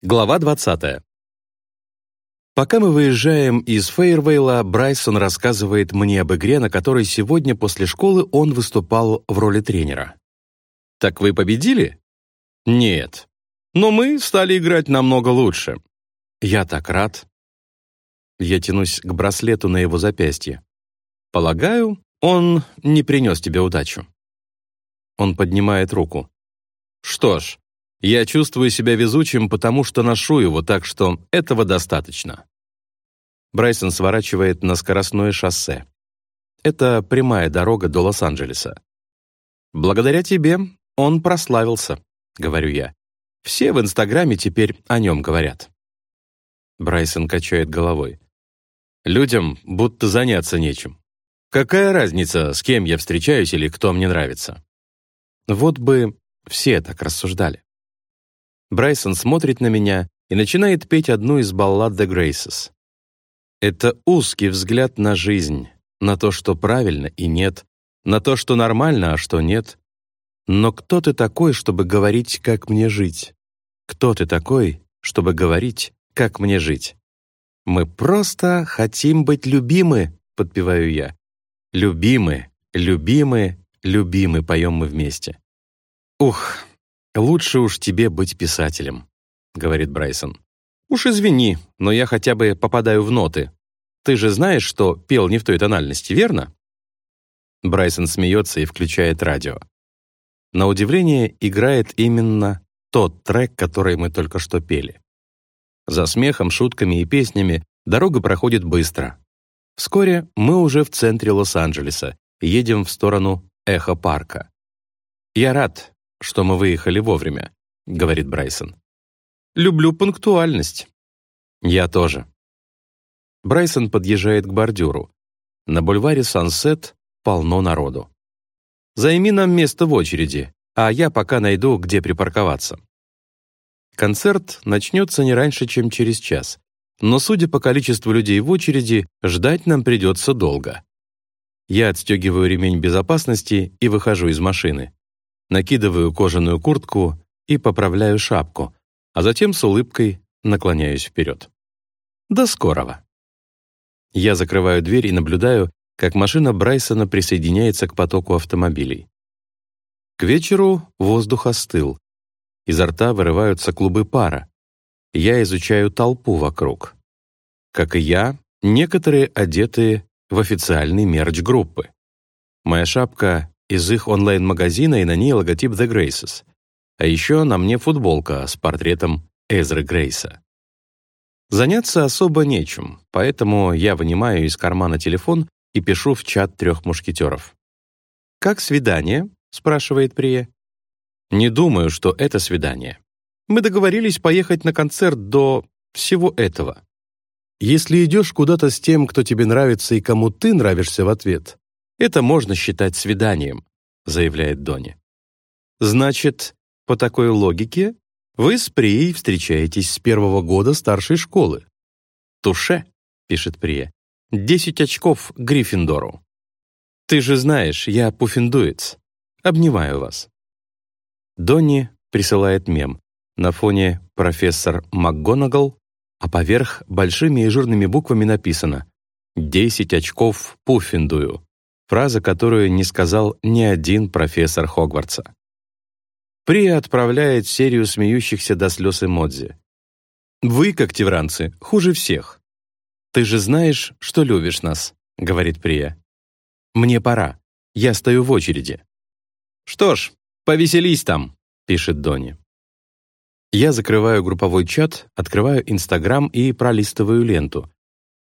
Глава 20. Пока мы выезжаем из Фейервейла, Брайсон рассказывает мне об игре, на которой сегодня после школы он выступал в роли тренера. «Так вы победили?» «Нет. Но мы стали играть намного лучше». «Я так рад». Я тянусь к браслету на его запястье. «Полагаю, он не принес тебе удачу». Он поднимает руку. «Что ж, я чувствую себя везучим, потому что ношу его, так что этого достаточно. Брайсон сворачивает на скоростное шоссе. Это прямая дорога до Лос-Анджелеса. «Благодаря тебе он прославился», — говорю я. «Все в Инстаграме теперь о нем говорят». Брайсон качает головой. «Людям будто заняться нечем. Какая разница, с кем я встречаюсь или кто мне нравится?» Вот бы все так рассуждали. Брайсон смотрит на меня и начинает петь одну из баллад The Graces. Это узкий взгляд на жизнь, на то, что правильно и нет, на то, что нормально, а что нет. Но кто ты такой, чтобы говорить, как мне жить? Кто ты такой, чтобы говорить, как мне жить? Мы просто хотим быть любимы, подпеваю я. Любимы, любимы, любимы, поем мы вместе. Ух, «Лучше уж тебе быть писателем», — говорит Брайсон. «Уж извини, но я хотя бы попадаю в ноты. Ты же знаешь, что пел не в той тональности, верно?» Брайсон смеется и включает радио. На удивление, играет именно тот трек, который мы только что пели. За смехом, шутками и песнями дорога проходит быстро. Вскоре мы уже в центре Лос-Анджелеса едем в сторону Эхо-парка. Я рад, что мы выехали вовремя», — говорит Брайсон. «Люблю пунктуальность». «Я тоже». Брайсон подъезжает к бордюру. На бульваре Сансет полно народу. «Займи нам место в очереди, а я пока найду, где припарковаться». Концерт начнется не раньше, чем через час, но, судя по количеству людей в очереди, ждать нам придется долго. Я отстегиваю ремень безопасности и выхожу из машины накидываю кожаную куртку и поправляю шапку, а затем с улыбкой наклоняюсь вперед. До скорого. Я закрываю дверь и наблюдаю, как машина Брайсона присоединяется к потоку автомобилей. К вечеру воздух остыл. Изо рта вырываются клубы пара. Я изучаю толпу вокруг. Как и я, некоторые одетые в официальный мерч группы. Моя шапка из их онлайн-магазина и на ней логотип The Graces. А еще на мне футболка с портретом Эзры Грейса. Заняться особо нечем, поэтому я вынимаю из кармана телефон и пишу в чат трех мушкетеров. «Как свидание?» — спрашивает Прия. «Не думаю, что это свидание. Мы договорились поехать на концерт до всего этого. Если идешь куда-то с тем, кто тебе нравится и кому ты нравишься в ответ, это можно считать свиданием, заявляет Дони. Значит, по такой логике, вы с Прией встречаетесь с первого года старшей школы. Туше, пишет Прия, десять очков Гриффиндору. Ты же знаешь, я пуффиндуец. Обнимаю вас. Донни присылает мем. На фоне профессор МакГонагал, а поверх большими и жирными буквами написано «Десять очков пуффиндую» фраза, которую не сказал ни один профессор Хогвартса. Прия отправляет серию смеющихся до слез эмодзи. «Вы, как тевранцы, хуже всех. Ты же знаешь, что любишь нас», — говорит Прия. «Мне пора. Я стою в очереди». «Что ж, повеселись там», — пишет Дони. Я закрываю групповой чат, открываю Инстаграм и пролистываю ленту.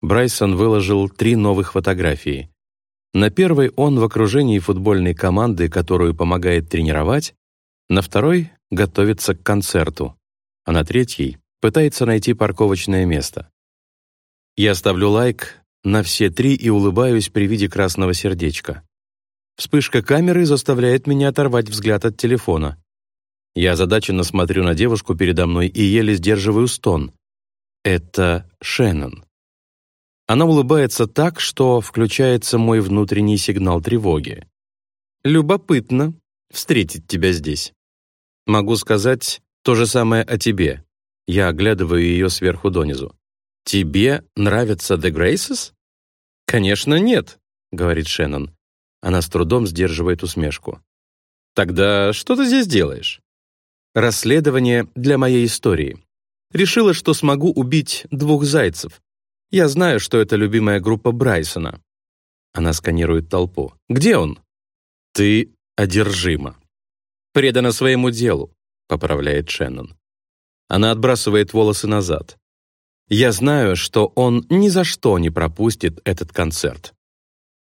Брайсон выложил три новых фотографии. На первой он в окружении футбольной команды, которую помогает тренировать, на второй готовится к концерту, а на третьей пытается найти парковочное место. Я ставлю лайк на все три и улыбаюсь при виде красного сердечка. Вспышка камеры заставляет меня оторвать взгляд от телефона. Я озадаченно смотрю на девушку передо мной и еле сдерживаю стон. Это Шеннон. Она улыбается так, что включается мой внутренний сигнал тревоги. «Любопытно встретить тебя здесь. Могу сказать то же самое о тебе. Я оглядываю ее сверху донизу. «Тебе нравятся The Graces?» «Конечно, нет», — говорит Шеннон. Она с трудом сдерживает усмешку. «Тогда что ты здесь делаешь?» «Расследование для моей истории. Решила, что смогу убить двух зайцев. Я знаю, что это любимая группа Брайсона». Она сканирует толпу. «Где он?» «Ты одержима». «Предана своему делу», — поправляет Шеннон. Она отбрасывает волосы назад. «Я знаю, что он ни за что не пропустит этот концерт.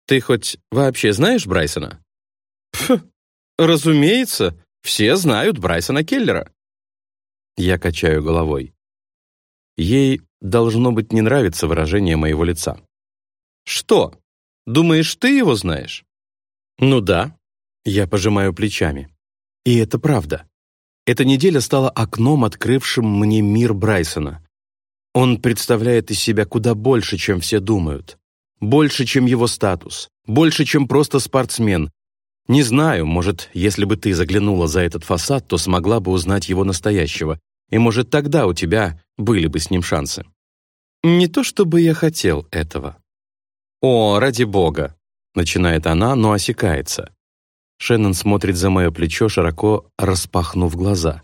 Ты хоть вообще знаешь Брайсона?» «Пф, разумеется, все знают Брайсона Келлера». Я качаю головой. Ей, должно быть, не нравится выражение моего лица. «Что? Думаешь, ты его знаешь?» «Ну да». Я пожимаю плечами. И это правда. Эта неделя стала окном, открывшим мне мир Брайсона. Он представляет из себя куда больше, чем все думают. Больше, чем его статус. Больше, чем просто спортсмен. Не знаю, может, если бы ты заглянула за этот фасад, то смогла бы узнать его настоящего. И, может, тогда у тебя были бы с ним шансы. Не то чтобы я хотел этого. «О, ради бога!» — начинает она, но осекается. Шеннон смотрит за мое плечо, широко распахнув глаза.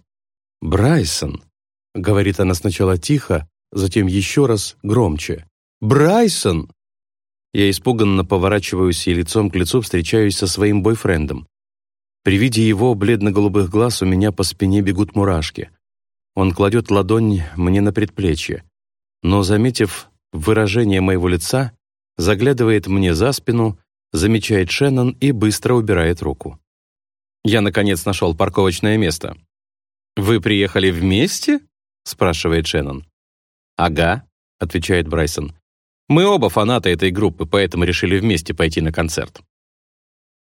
«Брайсон!» — говорит она сначала тихо, затем еще раз громче. «Брайсон!» Я испуганно поворачиваюсь и лицом к лицу встречаюсь со своим бойфрендом. При виде его бледно-голубых глаз у меня по спине бегут мурашки. Он кладет ладонь мне на предплечье, но, заметив выражение моего лица, заглядывает мне за спину замечает Шеннон и быстро убирает руку. «Я, наконец, нашел парковочное место». «Вы приехали вместе?» — спрашивает Шеннон. «Ага», — отвечает Брайсон. «Мы оба фанаты этой группы, поэтому решили вместе пойти на концерт».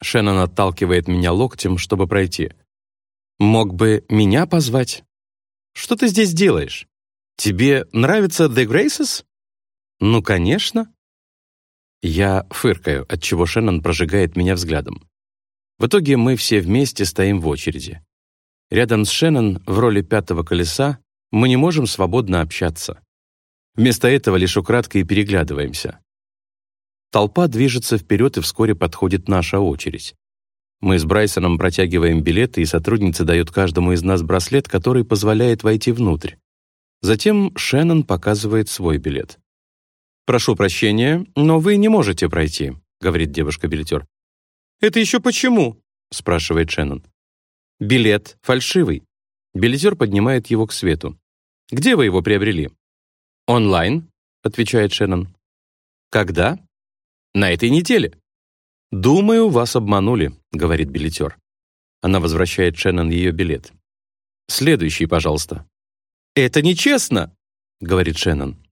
Шеннон отталкивает меня локтем, чтобы пройти. «Мог бы меня позвать?» «Что ты здесь делаешь? Тебе нравится The Graces?» «Ну, конечно», я фыркаю, отчего Шеннон прожигает меня взглядом. В итоге мы все вместе стоим в очереди. Рядом с Шеннон в роли пятого колеса мы не можем свободно общаться. Вместо этого лишь украдкой переглядываемся. Толпа движется вперед, и вскоре подходит наша очередь. Мы с Брайсоном протягиваем билеты, и сотрудница дает каждому из нас браслет, который позволяет войти внутрь. Затем Шеннон показывает свой билет. «Прошу прощения, но вы не можете пройти», — говорит девушка-билетер. «Это еще почему?» — спрашивает Шеннон. «Билет фальшивый». Билетер поднимает его к свету. «Где вы его приобрели?» «Онлайн», — отвечает Шеннон. «Когда?» «На этой неделе». «Думаю, вас обманули», — говорит билетер. Она возвращает Шеннон ее билет. «Следующий, пожалуйста». «Это нечестно», — говорит Шеннон.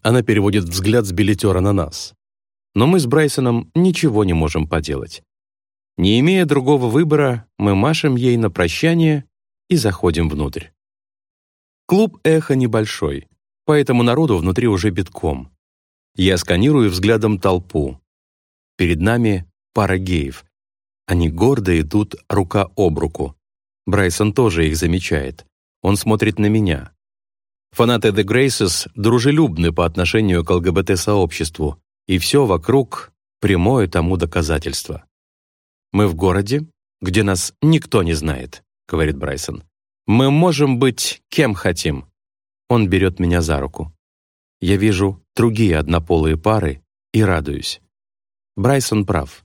Она переводит взгляд с билетера на нас. Но мы с Брайсоном ничего не можем поделать. Не имея другого выбора, мы машем ей на прощание и заходим внутрь. Клуб «Эхо» небольшой, поэтому народу внутри уже битком. Я сканирую взглядом толпу. Перед нами пара геев. Они гордо идут рука об руку. Брайсон тоже их замечает. Он смотрит на меня. Фанаты The Graces дружелюбны по отношению к ЛГБТ-сообществу, и все вокруг — прямое тому доказательство. «Мы в городе, где нас никто не знает», — говорит Брайсон. «Мы можем быть кем хотим». Он берет меня за руку. Я вижу другие однополые пары и радуюсь. Брайсон прав.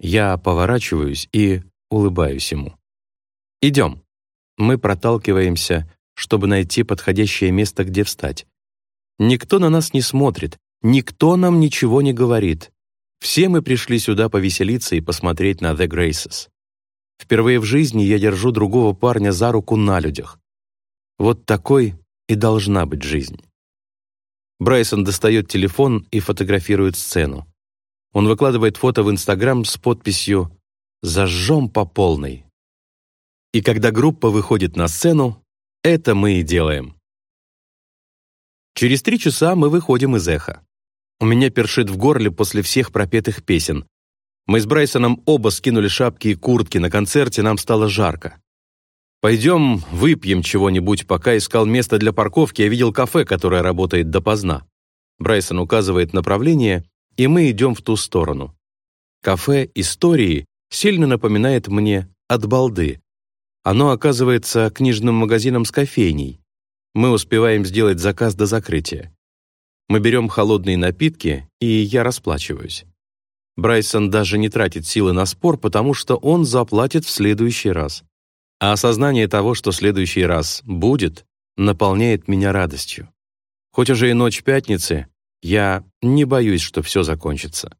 Я поворачиваюсь и улыбаюсь ему. «Идем». Мы проталкиваемся чтобы найти подходящее место, где встать. Никто на нас не смотрит, никто нам ничего не говорит. Все мы пришли сюда повеселиться и посмотреть на The Graces. Впервые в жизни я держу другого парня за руку на людях. Вот такой и должна быть жизнь. Брайсон достает телефон и фотографирует сцену. Он выкладывает фото в Инстаграм с подписью «Зажжем по полной». И когда группа выходит на сцену, это мы и делаем. Через три часа мы выходим из эха. У меня першит в горле после всех пропетых песен. Мы с Брайсоном оба скинули шапки и куртки, на концерте нам стало жарко. «Пойдем выпьем чего-нибудь, пока искал место для парковки, я видел кафе, которое работает допоздна». Брайсон указывает направление, и мы идем в ту сторону. Кафе «Истории» сильно напоминает мне «От балды». Оно оказывается книжным магазином с кофейней. Мы успеваем сделать заказ до закрытия. Мы берем холодные напитки, и я расплачиваюсь. Брайсон даже не тратит силы на спор, потому что он заплатит в следующий раз. А осознание того, что следующий раз будет, наполняет меня радостью. Хоть уже и ночь пятницы, я не боюсь, что все закончится.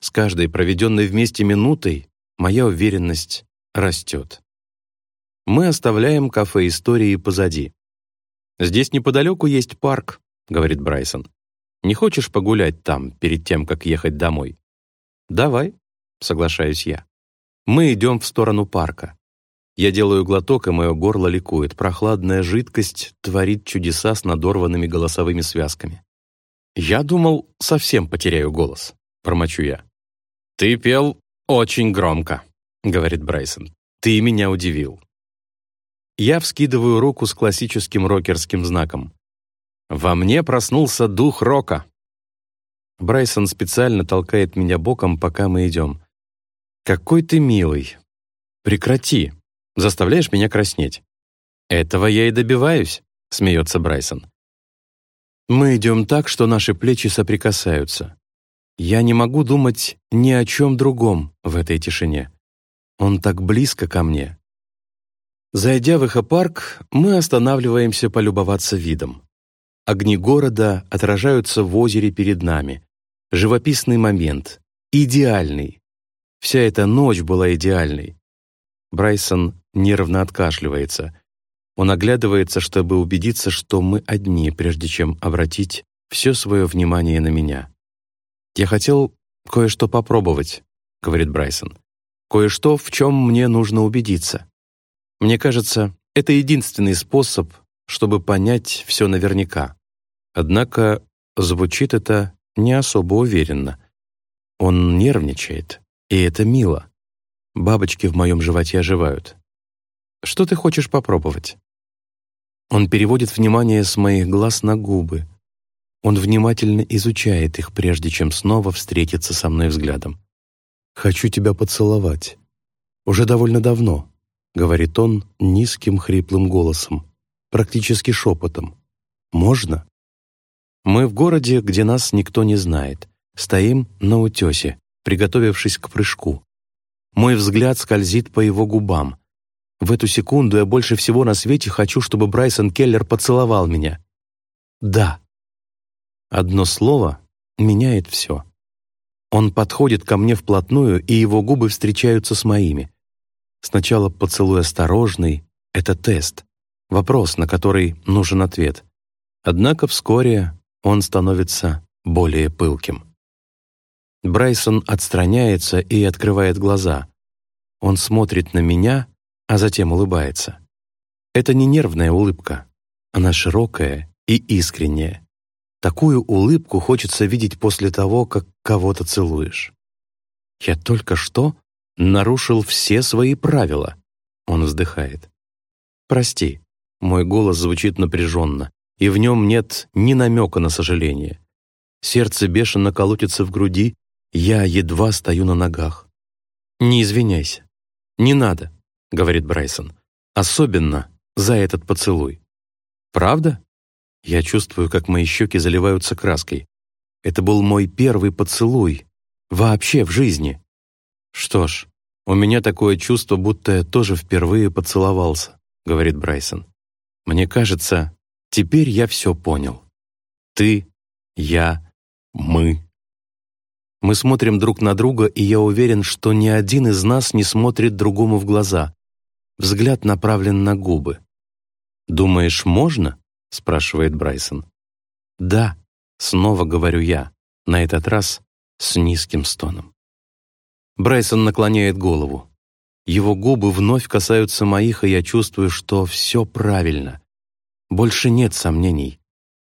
С каждой проведенной вместе минутой моя уверенность растет. Мы оставляем кафе истории позади. «Здесь неподалеку есть парк», — говорит Брайсон. «Не хочешь погулять там перед тем, как ехать домой?» «Давай», — соглашаюсь я. Мы идем в сторону парка. Я делаю глоток, и мое горло ликует. Прохладная жидкость творит чудеса с надорванными голосовыми связками. «Я думал, совсем потеряю голос», — промочу я. «Ты пел очень громко», — говорит Брайсон. «Ты меня удивил». Я вскидываю руку с классическим рокерским знаком. «Во мне проснулся дух рока». Брайсон специально толкает меня боком, пока мы идем. «Какой ты милый! Прекрати! Заставляешь меня краснеть!» «Этого я и добиваюсь», — смеется Брайсон. Мы идем так, что наши плечи соприкасаются. Я не могу думать ни о чем другом в этой тишине. Он так близко ко мне. Зайдя в эхопарк, мы останавливаемся полюбоваться видом. Огни города отражаются в озере перед нами. Живописный момент. Идеальный. Вся эта ночь была идеальной. Брайсон нервно откашливается. Он оглядывается, чтобы убедиться, что мы одни, прежде чем обратить все свое внимание на меня. «Я хотел кое-что попробовать», — говорит Брайсон. «Кое-что, в чем мне нужно убедиться. Мне кажется, это единственный способ, чтобы понять все наверняка. Однако звучит это не особо уверенно. Он нервничает, и это мило. Бабочки в моем животе оживают. Что ты хочешь попробовать? Он переводит внимание с моих глаз на губы, он внимательно изучает их, прежде чем снова встретиться со мной взглядом. «Хочу тебя поцеловать. Уже довольно давно», — говорит он низким хриплым голосом, практически шепотом. «Можно?» Мы в городе, где нас никто не знает. Стоим на утесе, приготовившись к прыжку. Мой взгляд скользит по его губам. В эту секунду я больше всего на свете хочу, чтобы Брайсон Келлер поцеловал меня. «Да», Одно слово меняет все. Он подходит ко мне вплотную, и его губы встречаются с моими. Сначала поцелуй осторожный — это тест, вопрос, на который нужен ответ. Однако вскоре он становится более пылким. Брайсон отстраняется и открывает глаза. Он смотрит на меня, а затем улыбается. Это не нервная улыбка, она широкая и искренняя. Такую улыбку хочется видеть после того, как кого-то целуешь. «Я только что нарушил все свои правила», — он вздыхает. «Прости», — мой голос звучит напряженно, и в нем нет ни намека на сожаление. Сердце бешено колотится в груди, я едва стою на ногах. «Не извиняйся. Не надо», — говорит Брайсон. «Особенно за этот поцелуй». «Правда?» Я чувствую, как мои щеки заливаются краской. Это был мой первый поцелуй. Вообще в жизни. Что ж, у меня такое чувство, будто я тоже впервые поцеловался, говорит Брайсон. Мне кажется, теперь я все понял. Ты, я, мы. Мы смотрим друг на друга, и я уверен, что ни один из нас не смотрит другому в глаза. Взгляд направлен на губы. Думаешь, можно? спрашивает Брайсон. Да, снова говорю я, на этот раз с низким стоном. Брайсон наклоняет голову. Его губы вновь касаются моих, и я чувствую, что все правильно. Больше нет сомнений.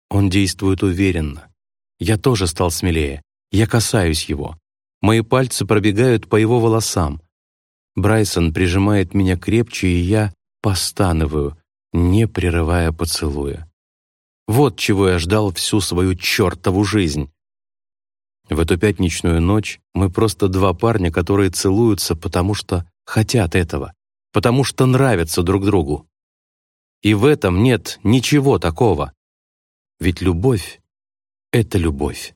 Он действует уверенно. Я тоже стал смелее. Я касаюсь его. Мои пальцы пробегают по его волосам. Брайсон прижимает меня крепче, и я постанываю, не прерывая поцелуя. Вот чего я ждал всю свою чертову жизнь. В эту пятничную ночь мы просто два парня, которые целуются, потому что хотят этого, потому что нравятся друг другу. И в этом нет ничего такого. Ведь любовь — это любовь.